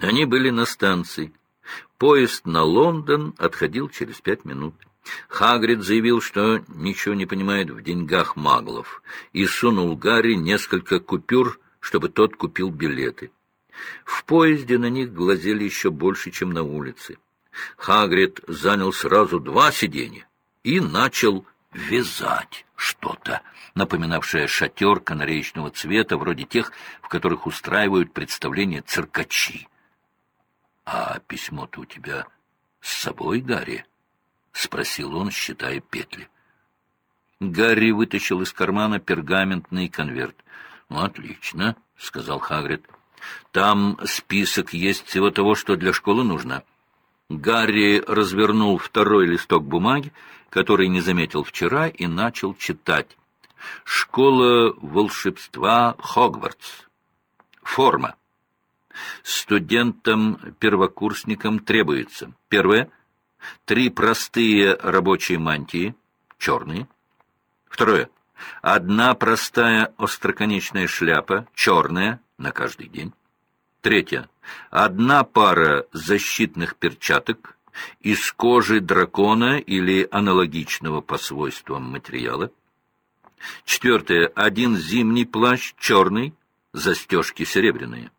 Они были на станции. Поезд на Лондон отходил через пять минут. Хагрид заявил, что ничего не понимает в деньгах маглов, и сунул Гарри несколько купюр, чтобы тот купил билеты. В поезде на них глазели еще больше, чем на улице. Хагрид занял сразу два сиденья и начал вязать что-то, напоминавшее шатер канареечного цвета, вроде тех, в которых устраивают представления циркачи. — А письмо-то у тебя с собой, Гарри? — спросил он, считая петли. Гарри вытащил из кармана пергаментный конверт. — Ну, отлично, — сказал Хагрид. — Там список есть всего того, что для школы нужно. Гарри развернул второй листок бумаги, который не заметил вчера, и начал читать. «Школа волшебства Хогвартс. Форма. Студентам-первокурсникам требуется. Первое. Три простые рабочие мантии, черные. Второе. Одна простая остроконечная шляпа, черная, на каждый день. Третье. Одна пара защитных перчаток из кожи дракона или аналогичного по свойствам материала. Четвертое. Один зимний плащ черный, застежки серебряные.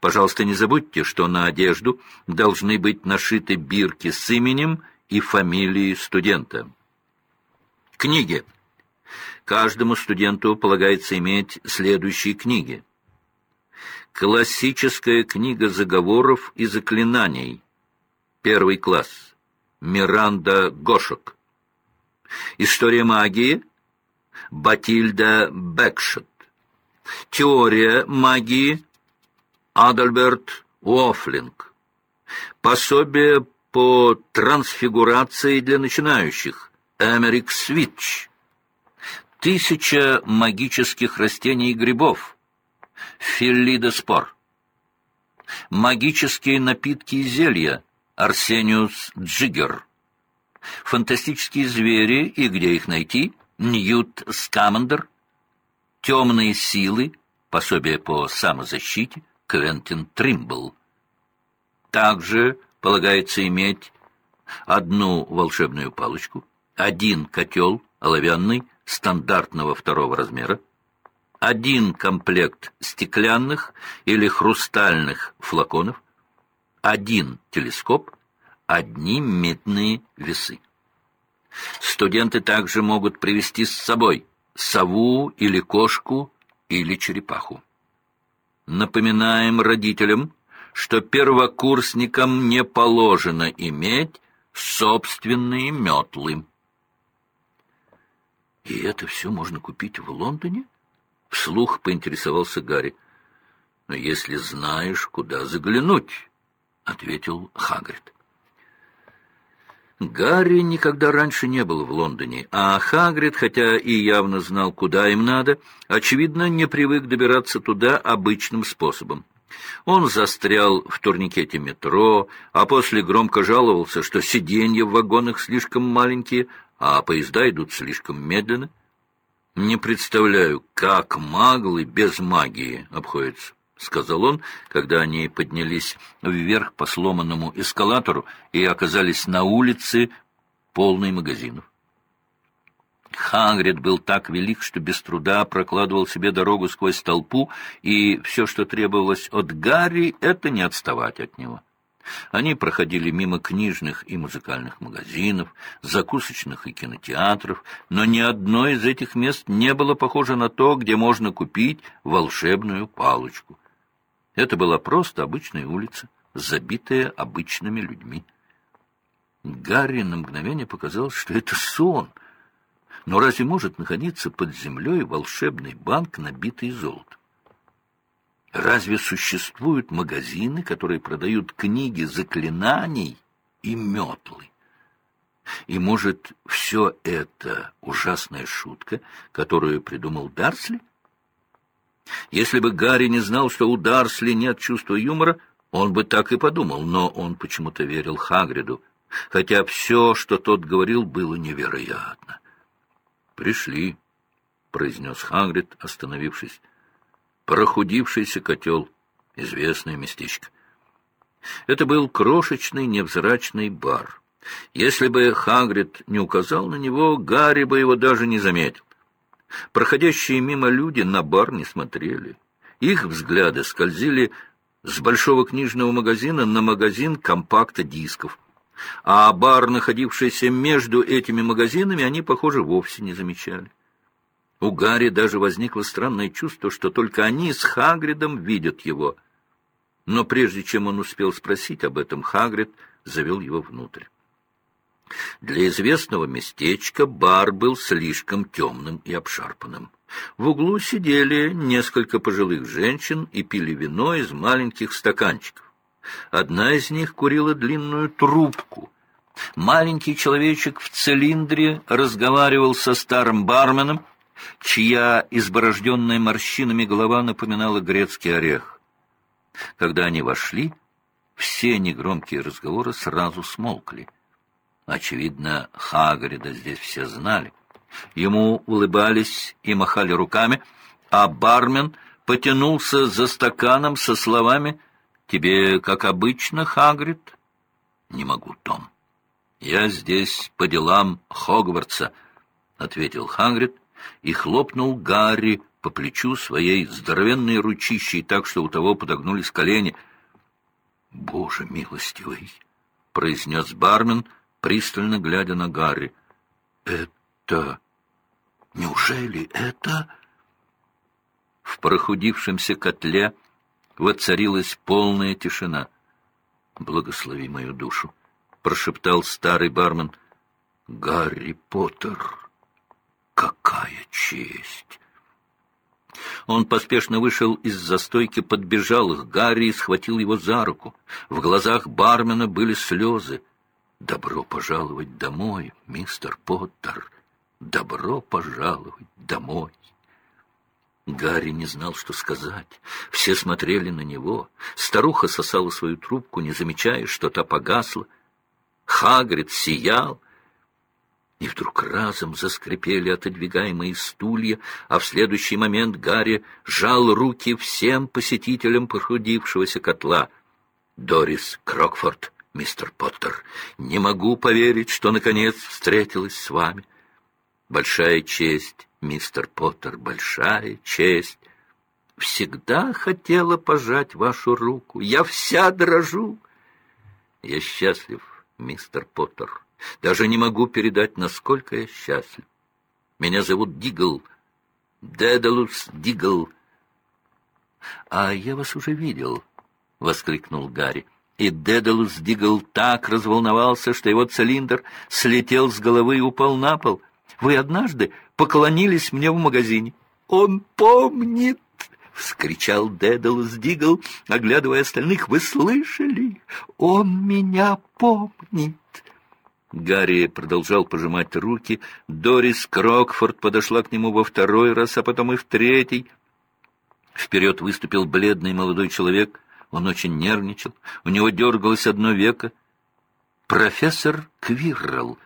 Пожалуйста, не забудьте, что на одежду должны быть нашиты бирки с именем и фамилией студента. Книги. Каждому студенту полагается иметь следующие книги. Классическая книга заговоров и заклинаний. Первый класс. Миранда Гошек. История магии. Батильда Бекшет. Теория магии. Адальберт Уофлинг. Пособие по трансфигурации для начинающих. Эмерик Свитч. Тысяча магических растений и грибов. Филлидоспор. Магические напитки и зелья. Арсениус Джиггер. Фантастические звери и где их найти? Ньют Скамандер. Темные силы. Пособие по самозащите. Квентин Тримбл. Также полагается иметь одну волшебную палочку, один котел оловянный стандартного второго размера, один комплект стеклянных или хрустальных флаконов, один телескоп, одни медные весы. Студенты также могут привезти с собой сову или кошку или черепаху. Напоминаем родителям, что первокурсникам не положено иметь собственные метлы. И это все можно купить в Лондоне? Вслух поинтересовался Гарри. «Но если знаешь, куда заглянуть», — ответил Хагрид. Гарри никогда раньше не был в Лондоне, а Хагрид, хотя и явно знал, куда им надо, очевидно, не привык добираться туда обычным способом. Он застрял в турникете метро, а после громко жаловался, что сиденья в вагонах слишком маленькие, а поезда идут слишком медленно. «Не представляю, как маглы без магии обходятся», — сказал он, когда они поднялись вверх по сломанному эскалатору и оказались на улице, полной магазинов. Хагрид был так велик, что без труда прокладывал себе дорогу сквозь толпу, и все, что требовалось от Гарри, — это не отставать от него. Они проходили мимо книжных и музыкальных магазинов, закусочных и кинотеатров, но ни одно из этих мест не было похоже на то, где можно купить волшебную палочку. Это была просто обычная улица, забитая обычными людьми. Гарри на мгновение показалось, что это сон. Но разве может находиться под землей волшебный банк, набитый золотом? Разве существуют магазины, которые продают книги заклинаний и метлы? И, может, все это ужасная шутка, которую придумал Дарсли? Если бы Гарри не знал, что у Дарсли нет чувства юмора, он бы так и подумал, но он почему-то верил Хагриду, хотя все, что тот говорил, было невероятно. «Пришли», — произнес Хагрид, остановившись. Прохудившийся котел. Известное местечко. Это был крошечный невзрачный бар. Если бы Хагрид не указал на него, Гарри бы его даже не заметил. Проходящие мимо люди на бар не смотрели. Их взгляды скользили с большого книжного магазина на магазин компакта дисков. А бар, находившийся между этими магазинами, они, похоже, вовсе не замечали. У Гарри даже возникло странное чувство, что только они с Хагридом видят его. Но прежде чем он успел спросить об этом, Хагрид завел его внутрь. Для известного местечка бар был слишком темным и обшарпанным. В углу сидели несколько пожилых женщин и пили вино из маленьких стаканчиков. Одна из них курила длинную трубку. Маленький человечек в цилиндре разговаривал со старым барменом, чья изборожденная морщинами голова напоминала грецкий орех. Когда они вошли, все негромкие разговоры сразу смолкли. Очевидно, Хагрида здесь все знали. Ему улыбались и махали руками, а бармен потянулся за стаканом со словами «Тебе, как обычно, Хагрид?» «Не могу, Том. Я здесь по делам Хогвартса», — ответил Хагрид и хлопнул Гарри по плечу своей здоровенной ручищей так, что у того подогнулись колени. «Боже милостивый!» — произнес бармен, пристально глядя на Гарри. «Это... Неужели это...» В прохудившемся котле воцарилась полная тишина. «Благослови мою душу!» — прошептал старый бармен. «Гарри Поттер! Какая честь!» Он поспешно вышел из застойки, подбежал к Гарри и схватил его за руку. В глазах бармена были слезы. «Добро пожаловать домой, мистер Поттер! Добро пожаловать домой!» Гарри не знал, что сказать. Все смотрели на него. Старуха сосала свою трубку, не замечая, что та погасла. Хагрид сиял. И вдруг разом заскрипели отодвигаемые стулья, а в следующий момент Гарри жал руки всем посетителям похудившегося котла. «Дорис Крокфорд, мистер Поттер, не могу поверить, что наконец встретилась с вами. Большая честь мистер Поттер, большая честь. Всегда хотела пожать вашу руку. Я вся дрожу. Я счастлив, мистер Поттер. Даже не могу передать, насколько я счастлив. Меня зовут Дигл, Дедалус Дигл. — А я вас уже видел, — воскликнул Гарри. И Дедалус Дигл так разволновался, что его цилиндр слетел с головы и упал на пол — вы однажды поклонились мне в магазине. Он помнит! — вскричал Дедалус Дигл, оглядывая остальных. — Вы слышали? Он меня помнит! Гарри продолжал пожимать руки. Дорис Крокфорд подошла к нему во второй раз, а потом и в третий. Вперед выступил бледный молодой человек. Он очень нервничал. У него дергалось одно веко. «Профессор Квиррелл»,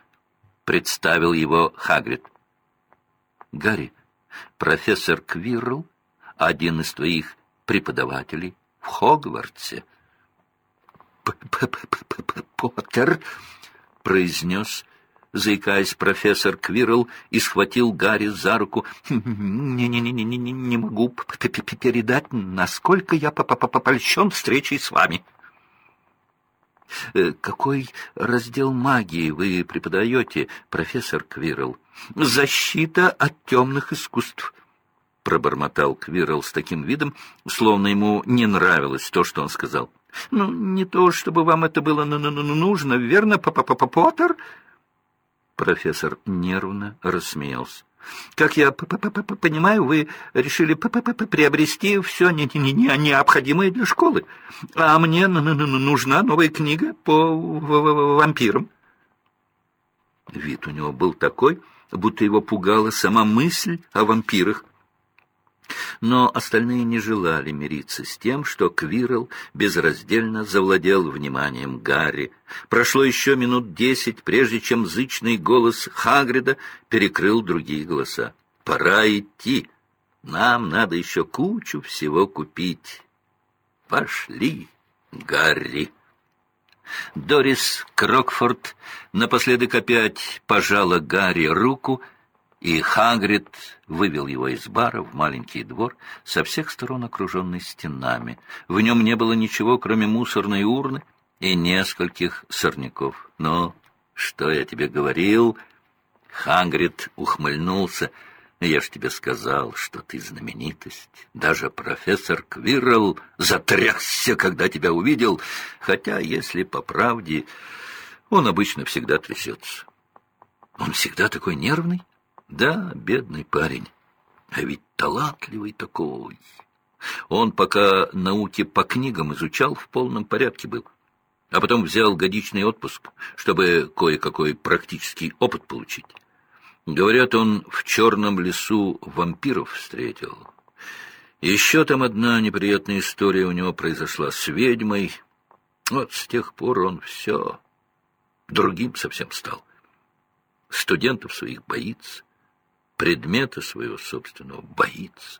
представил его Хагрид. «Гарри, профессор Квирл, один из твоих преподавателей в Хогвартсе». «Поттер», — произнес, заикаясь профессор Квирл, и схватил Гарри за руку. «Не-не-не, не могу передать, насколько я польщен встречей с вами». Э, какой раздел магии вы преподаете, профессор Квирл? Защита от темных искусств. Пробормотал Квирл с таким видом, словно ему не нравилось то, что он сказал. Ну, не то, чтобы вам это было нужно, верно, п -п -п Поттер? Профессор нервно рассмеялся. Как я понимаю, вы решили приобрести все необходимое для школы, а мне нужна новая книга по вампирам. Вид у него был такой, будто его пугала сама мысль о вампирах. Но остальные не желали мириться с тем, что Квирл безраздельно завладел вниманием Гарри. Прошло еще минут десять, прежде чем зычный голос Хагрида перекрыл другие голоса. «Пора идти. Нам надо еще кучу всего купить. Пошли, Гарри!» Дорис Крокфорд напоследок опять пожала Гарри руку, и Хагрид вывел его из бара в маленький двор, со всех сторон окруженный стенами. В нем не было ничего, кроме мусорной урны и нескольких сорняков. Но что я тебе говорил? Хагрид ухмыльнулся. Я ж тебе сказал, что ты знаменитость. Даже профессор Квирл затрясся, когда тебя увидел, хотя, если по правде, он обычно всегда трясется. Он всегда такой нервный? Да, бедный парень, а ведь талантливый такой. Он пока науки по книгам изучал, в полном порядке был. А потом взял годичный отпуск, чтобы кое-какой практический опыт получить. Говорят, он в черном лесу вампиров встретил. Еще там одна неприятная история у него произошла с ведьмой. Вот с тех пор он все другим совсем стал. Студентов своих боится, предмета своего собственного боится.